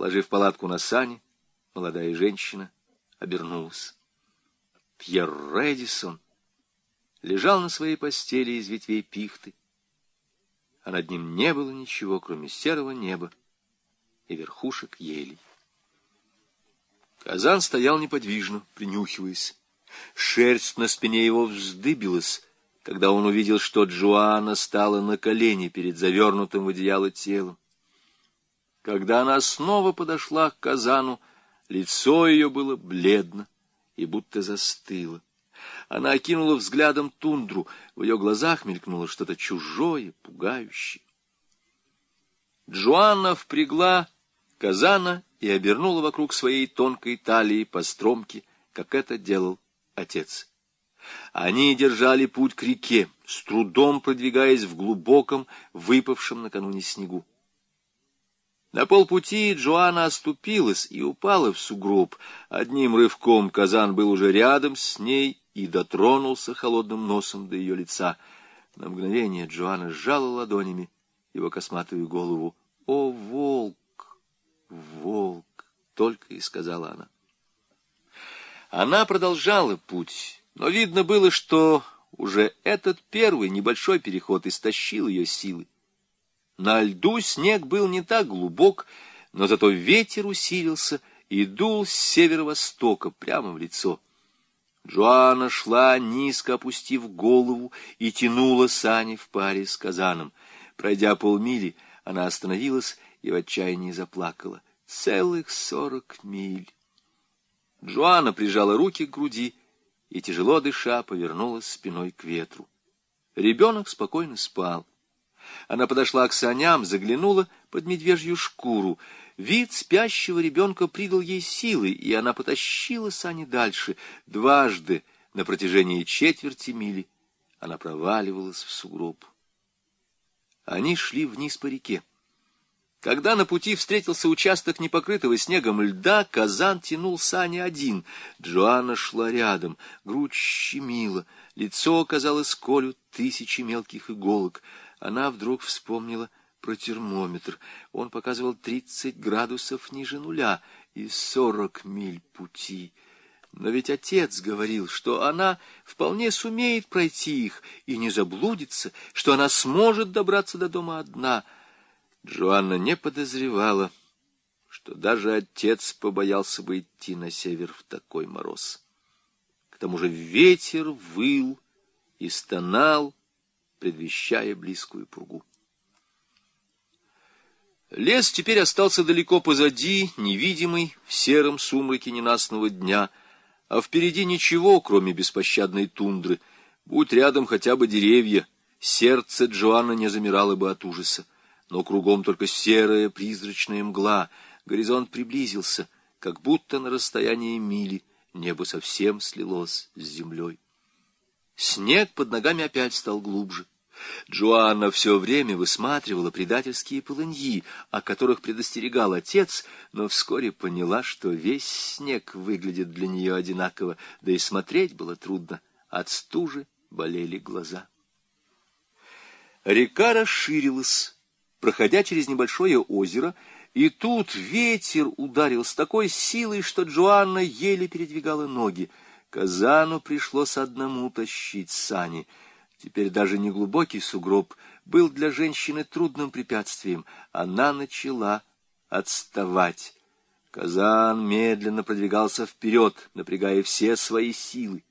Положив палатку на сани, молодая женщина обернулась. Пьер Редисон лежал на своей постели из ветвей пихты, а над ним не было ничего, кроме серого неба и верхушек елей. Казан стоял неподвижно, принюхиваясь. Шерсть на спине его вздыбилась, когда он увидел, что Джоанна стала на колени перед завернутым в одеяло телом. Когда она снова подошла к Казану, лицо ее было бледно и будто застыло. Она окинула взглядом тундру, в ее глазах мелькнуло что-то чужое, пугающее. Джоанна впрягла казана и обернула вокруг своей тонкой талии по стромке, как это делал отец. Они держали путь к реке, с трудом продвигаясь в глубоком, выпавшем накануне снегу. На полпути Джоанна оступилась и упала в сугроб. Одним рывком казан был уже рядом с ней и дотронулся холодным носом до ее лица. На мгновение Джоанна сжала ладонями его косматую голову. «О, волк! Волк!» — только и сказала она. Она продолжала путь, но видно было, что уже этот первый небольшой переход истощил ее силы. На льду снег был не так глубок, но зато ветер усилился и дул с северо-востока прямо в лицо. Джоанна шла, низко опустив голову, и тянула сани в паре с казаном. Пройдя полмили, она остановилась и в отчаянии заплакала. Целых сорок миль! Джоанна прижала руки к груди и, тяжело дыша, повернулась спиной к ветру. Ребенок спокойно спал. Она подошла к саням, заглянула под медвежью шкуру. Вид спящего ребенка придал ей силы, и она потащила сани дальше. Дважды на протяжении четверти мили она проваливалась в сугроб. Они шли вниз по реке. Когда на пути встретился участок непокрытого снегом льда, казан тянул сани один. Джоанна шла рядом, грудь щемила, лицо казалось колют тысячи мелких иголок — она вдруг вспомнила про термометр. Он показывал тридцать градусов ниже нуля и сорок миль пути. Но ведь отец говорил, что она вполне сумеет пройти их и не заблудится, что она сможет добраться до дома одна. Джоанна не подозревала, что даже отец побоялся бы идти на север в такой мороз. К тому же ветер выл и стонал, предвещая близкую пургу. Лес теперь остался далеко позади, невидимый в сером сумраке ненастного дня, а впереди ничего, кроме беспощадной тундры. Будь рядом хотя бы деревья, сердце Джоанна не замирало бы от ужаса. Но кругом только серая призрачная мгла, горизонт приблизился, как будто на расстоянии мили небо совсем слилось с землей. Снег под ногами опять стал глубже. Джоанна все время высматривала предательские полыньи, о которых предостерегал отец, но вскоре поняла, что весь снег выглядит для нее одинаково, да и смотреть было трудно. От стужи болели глаза. Река расширилась, проходя через небольшое озеро, и тут ветер ударил с такой силой, что Джоанна еле передвигала ноги. Казану пришлось одному тащить сани — Теперь даже неглубокий сугроб был для женщины трудным препятствием. Она начала отставать. Казан медленно продвигался вперед, напрягая все свои силы.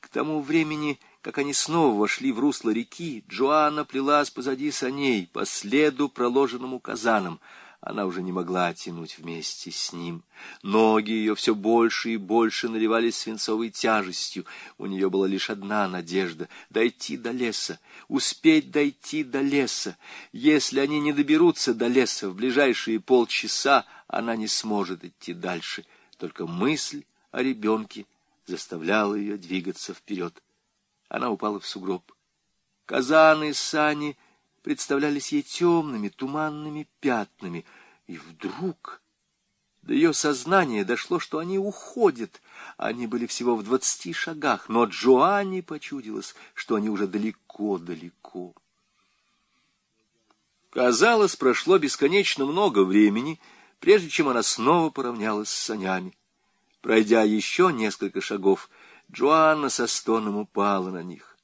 К тому времени, как они снова вошли в русло реки, Джоанна плелась позади саней по следу, проложенному казаном — она уже не могла тянуть вместе с ним. Ноги ее все больше и больше наливались свинцовой тяжестью. У нее была лишь одна надежда — дойти до леса, успеть дойти до леса. Если они не доберутся до леса в ближайшие полчаса, она не сможет идти дальше. Только мысль о ребенке заставляла ее двигаться вперед. Она упала в сугроб. Казаны, сани представлялись ей темными, туманными пятнами. И вдруг до ее сознания дошло, что они уходят. Они были всего в двадцати шагах, но Джоанне почудилось, что они уже далеко-далеко. Казалось, прошло бесконечно много времени, прежде чем она снова поравнялась с санями. Пройдя еще несколько шагов, Джоанна со стоном упала на них.